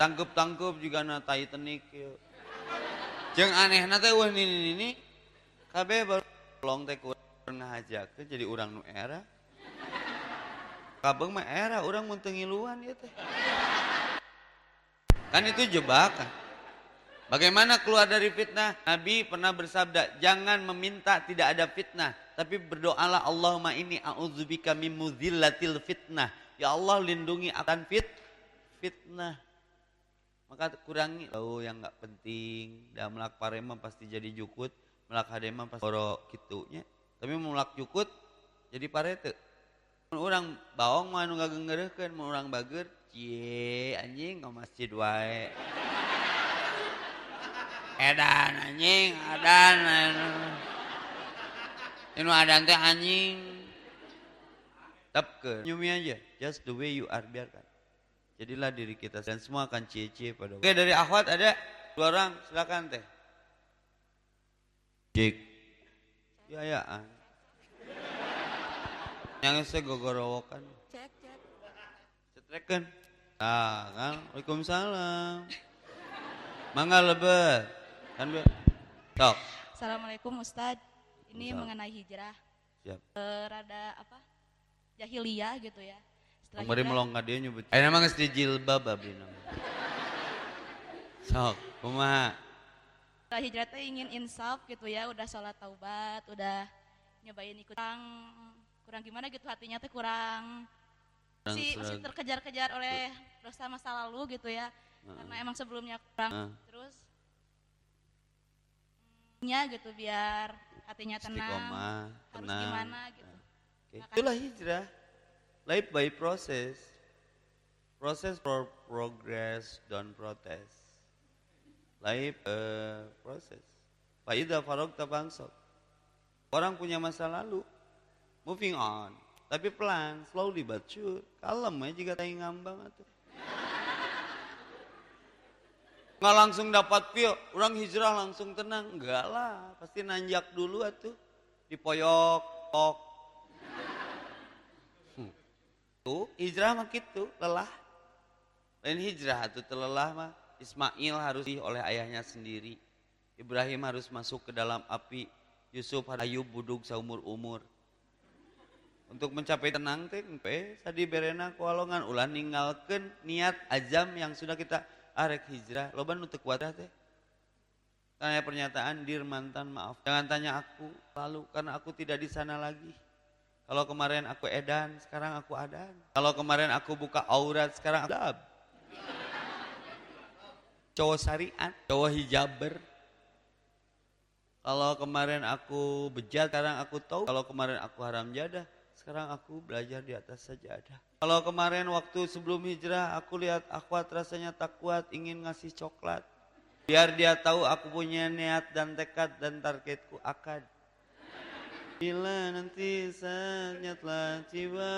tangkep tangkep juga na Titanic jeng aneh teh wah ini ini kabe baru long teh kurang ke jadi orang nu era kabeng mah era orang mun luan ya teh kan itu jebakan Bagaimana keluar dari fitnah? Nabi pernah bersabda, jangan meminta tidak ada fitnah, tapi berdoalah Allahumma ini a'udzubika min mudzillatil fitnah. Ya Allah lindungi akan fit fitnah. Maka kurangi oh yang nggak penting, dan melak parema pasti jadi jukut, melak hadema pasti boro kitunya. Tapi melak jukut jadi parete. Mun Urang baong mah anu ngagenggereukeun, mun urang bager, cie anjing ke masjid wae. Edan anjing, adan. Ini adan teh anjing. Tepkeun. Nyumi aja, just the way you are biarkan. Jadilah diri kita dan semua akan cie-cie pada. Oke dari akhwat ada dua orang, silakan teh. Cik. Ya ya. Yang saya gogorowokan. Cek, cek. Cetreken. Nah, kan. Waalaikumsalam. Mangga lebet. Kan be. Tok. Assalamualaikum Ustadz. Ini Waalaikumsalam. mengenai hijrah. Siap. Eh, rada apa? Jahiliyah gitu ya. Setelah Kemarin hijrah, melonggar dia nyebut. Eh emang geus di jilbab abdi nama. Sok, kumaha? Setelah hijrah teh ingin insaf gitu ya, udah sholat taubat, udah nyobain ikut kurang kurang gimana gitu hatinya teh kurang Kurang si masih serag- terkejar-kejar oleh dosa masa lalu gitu ya. Karena emang sebelumnya kurang Heeh. terus nya gitu biar hatinya tenang. Harus tenang. gimana gitu. Oke. Itulah hijrah. Life by process. Process for progress, don't protest. Life eh, proses. Faidah farok tabangsok. Orang punya masa lalu. Moving on. Tapi pelan, slowly but sure. Kalem aja jika tayi ngambang atuh. Nggak langsung dapat feel, orang hijrah langsung tenang. Enggak lah, pasti nanjak dulu atuh. Dipoyok, pok. Hmm. Tuh, hijrah mah gitu, lelah. Lain hijrah atuh terlelah mah. Ismail harus oleh ayahnya sendiri. Ibrahim harus masuk ke dalam api. Yusuf Ayub buduk seumur-umur. Untuk mencapai tenang teh tadi berena kualongan ulah ninggalkeun niat azam yang sudah kita arek hijrah. Loba nu teu kuat teh. Tanya pernyataan dir mantan maaf. Jangan tanya aku lalu karena aku tidak di sana lagi. Kalau kemarin aku edan, sekarang aku adan. Kalau kemarin aku buka aurat, sekarang aku. Cowok syariat, cowok hijaber. Kalau kemarin aku bejat, sekarang aku tahu. Kalau kemarin aku haram jadah, sekarang aku belajar di atas sajadah. Kalau kemarin waktu sebelum hijrah, aku lihat akhwat rasanya tak kuat, ingin ngasih coklat. Biar dia tahu aku punya niat dan tekad dan targetku akad. Bila nanti saatnya telah tiba,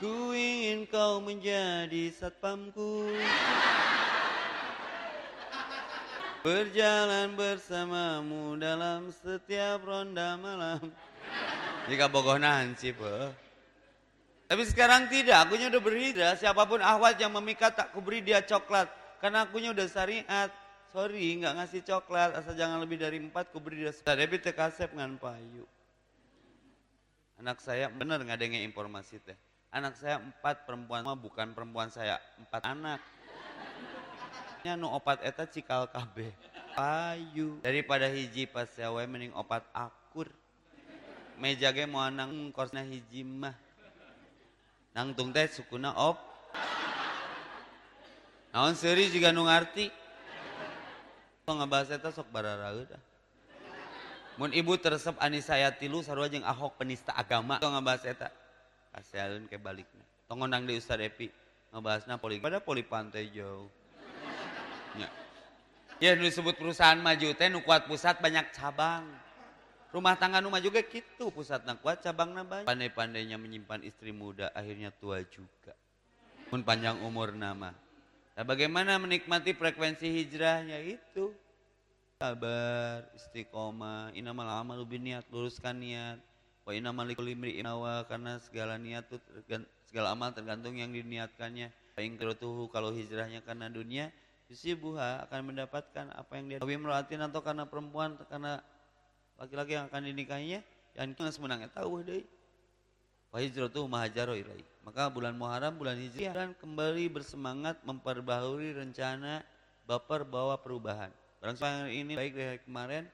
ku ingin kau menjadi satpamku. Berjalan bersamamu dalam setiap ronda malam. Jika bogoh nansip, eh. Tapi sekarang tidak, akunya udah berhijrah. Siapa pun ahwat yang memikat tak kuberi dia coklat. Karena akunya udah syariat. Sorry, nggak ngasih coklat. Asal jangan lebih dari empat, kuberi dia. Tapi tekasep ngan payu. Anak saya bener nggak ada informasi teh. Anak saya empat perempuan bukan perempuan saya empat anak. Nu opat eta cikal kabeh. Payu daripada hiji pas sewe mending opat akur. Meja ge moal nang korsna hiji mah. Nangtung teh sukuna op. Naon seuri juga nu ngarti. Kalau ngebahas eta sok bararaeud dah. Mun ibu teresep Anissa tilu sarua jeung Ahok penista agama. Tong ngebahas eta. Kasihaeun ke balikna. Tong ngundang di Ustaz Epi. Ngebahasna poli pada poli pantai jauh. Ya. Ya nu disebut perusahaan maju teh nu kuat pusat banyak cabang. Rumah tangga nu maju ge kitu pusatna kuat cabangna banyak. Pandai-pandainya menyimpan istri muda akhirnya tua juga. Mun panjang umur nama. Nah, bagaimana menikmati frekuensi hijrahnya itu? Sabar, istiqomah, inamal amal niat, luruskan niat. Wa inamal likulli imri'in nawa karena segala niat itu segala amal tergantung yang diniatkannya. Tuh kalau hijrahnya karena dunia, buha akan mendapatkan apa yang dia Tapi meratin atau karena perempuan karena laki-laki yang akan dinikahinya yang kita sebenarnya tahu deh Wa hijratuhu mahajaro ilai. Maka bulan Muharram, bulan hijrah dan kembali bersemangat memperbaharui rencana baper bawa perubahan. Barang siapa yang hari ini baik dari kemarin,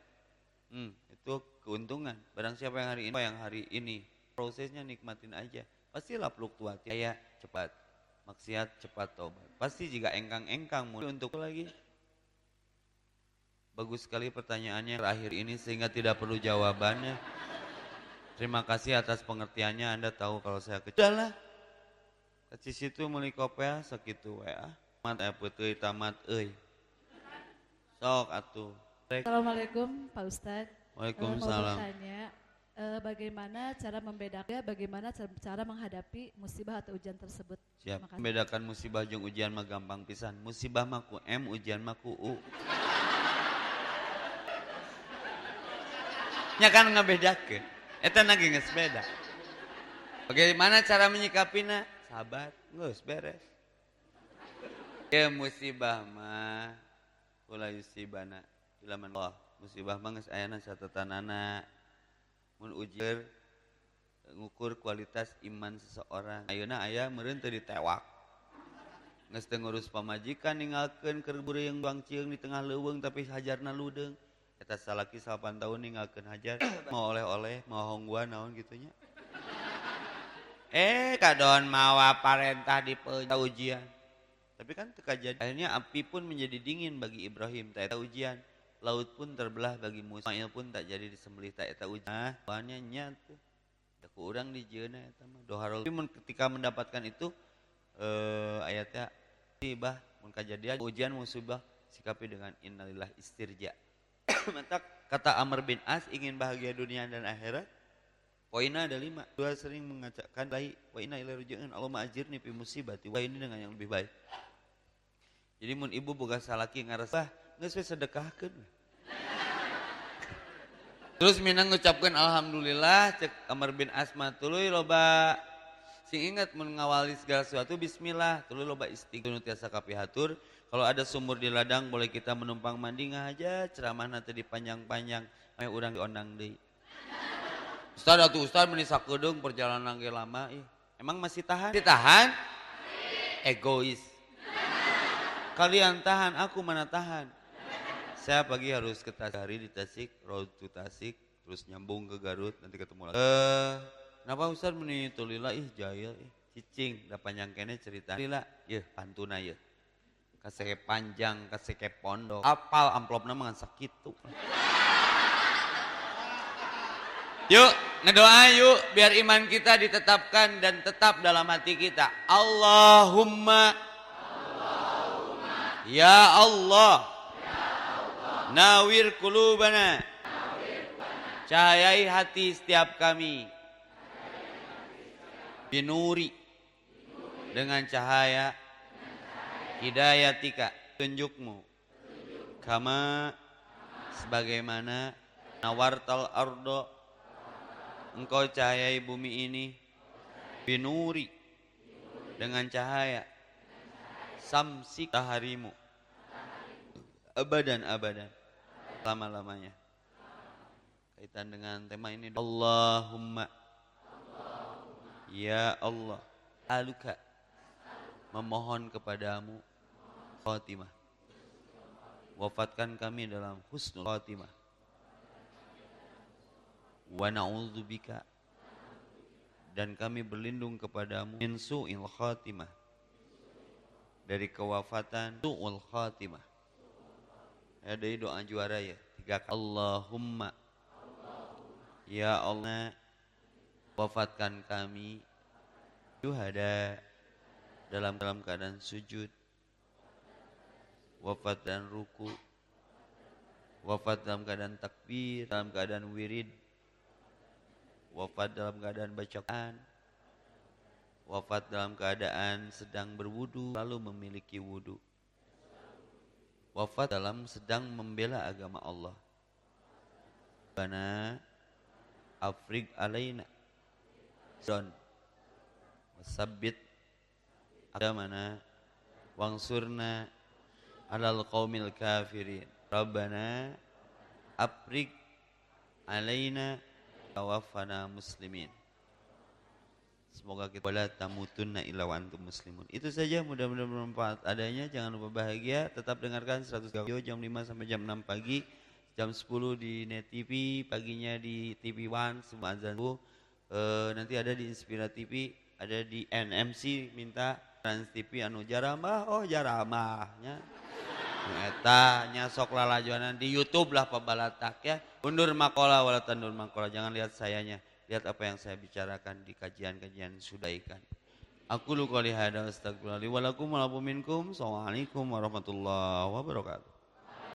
hmm, itu keuntungan. Barang siapa yang hari ini, yang hari ini prosesnya nikmatin aja. Pastilah fluktuatif. Kayak cepat maksiat cepat tobat. Pasti jika engkang-engkang mulai untuk lagi. Bagus sekali pertanyaannya terakhir ini sehingga tidak perlu jawabannya. Terima kasih atas pengertiannya. Anda tahu kalau saya kecil. Udahlah. Kecil situ meuli kopea sakitu we ah. Tamat aya peuteui tamat euy. Sok atuh. Assalamualaikum Pak Ustadz. Waalaikumsalam. Eh, mau bertanya, eh, bagaimana cara membedakan, bagaimana cara, cara menghadapi musibah atau ujian tersebut? Siap. Membedakan musibah jeung ujian mah gampang pisan. Musibah mah ku M, ujian mah ku U. [LAUGHS] Nya kan ngabedakeun. Eta lagi geus beda. Bagaimana cara menyikapinya? Sabar, geus beres. Ya musibah mah kula yusibana ila man Allah. Musibah mah geus ayana catatanana. Mun ujian ngukur kualitas iman seseorang. Ayeuna aya meureun teu ditewak. Geus teu ngurus pamajikan ninggalkeun keur yang buang cieung di tengah leuweung tapi hajarna ludeung. Eta salaki 8 tahun ninggalkeun hajar [COUGHS] mau oleh-oleh, mau hongguan naon gitunya. Eh kadon mawa parentah di ujian. Tapi kan teu kajadian. Akhirnya api pun menjadi dingin bagi Ibrahim eta ujian. Laut pun terbelah bagi Musa. Ismail pun tak jadi disembelih tak eta ujian. Ah, bahannya nyatu. Da ku urang di jeuna eta mah ketika mendapatkan itu eh ayatnya musibah mun kajadian ujian musibah sikapi dengan innalillah istirja. [COUGHS] Mantap kata Amr bin As ingin bahagia dunia dan akhirat. Poinnya ada lima. Dua sering mengatakan baik. Wa inna ilaihi raji'un. Allahumma ajirni fi musibati. Wah ini dengan yang lebih baik. Jadi mun ibu boga salaki ngarasa geus we sedekahkeun. Terus minang ngucapkan alhamdulillah cek Amr bin Asma tuluy loba sing ingat mun ngawali segala sesuatu bismillah tuluy loba istighfar tiasa kapihatur kalau ada sumur di ladang boleh kita menumpang mandi aja ceramah nanti dipanjang-panjang ame urang diondang deui. Ustaz atuh Ustaz meni sakedeung perjalanan ge lama ih. Emang masih tahan? Ditahan? Egois. Kalian tahan, aku mana tahan. Saya pagi harus ke Tasik, hari di Tasik, road to Tasik, terus nyambung ke Garut, nanti ketemu lagi. Eh, kenapa Ustaz meni tulila ih jaya ih. Cicing, da panjang kene cerita. Lila, yeuh pantuna yeuh. Kaseke panjang, kaseke pondok. Apal amplopna mah sakitu. Yuk, ngedoa yuk biar iman kita ditetapkan dan tetap dalam hati kita. Allahumma Ya Allah. Nawir kulubana. Cahayai hati setiap kami. Binuri. Dengan cahaya. Hidayatika. Tunjukmu. Kama. Sebagaimana. Nawartal ardo. Engkau cahayai bumi ini. Binuri. Dengan cahaya samsik taharimu abadan abadan lama-lamanya. Kaitan dengan tema ini Allahumma. Ya Allah. Aluka. Memohon kepadamu. Khatimah. Wafatkan kami dalam husnul khatimah. Wa na'udzubika. Dan kami berlindung kepadamu. Min su'il khatimah. Dari kewafatan su'ul khatimah. Ya dari doa juara ya. Tiga kali. Allahumma. Ya Allah. Wafatkan kami. Syuhada. Dalam dalam keadaan sujud. Wafat dan ruku. Wafat dalam keadaan takbir. Dalam keadaan wirid. Wafat dalam keadaan bacaan wafat dalam keadaan sedang berwudu lalu memiliki wudu wafat dalam sedang membela agama Allah. Bana afrig alaina. Don. Wasabbit agamana. Wangsurna alal qaumil kafirin. Rabbana afrig alaina. Tawaffana muslimin Semoga kita wala tamutunna illa wa antum muslimun. Itu saja mudah-mudahan bermanfaat adanya. Jangan lupa bahagia. Tetap dengarkan 100 jam 5 sampai jam 6 pagi. Jam 10 di Net TV, paginya di TV One, semua azan e, nanti ada di Inspira TV, ada di NMC minta Trans TV anu jaramah, oh jaramahnya. Eta nyasok lalajuanan di YouTube lah pabalatak ya. Undur makola wala tandur makola, jangan lihat sayanya lihat apa yang saya bicarakan di kajian-kajian sudaikan. Aku lu qouli hada astagfirullahi wa warahmatullahi wabarakatuh.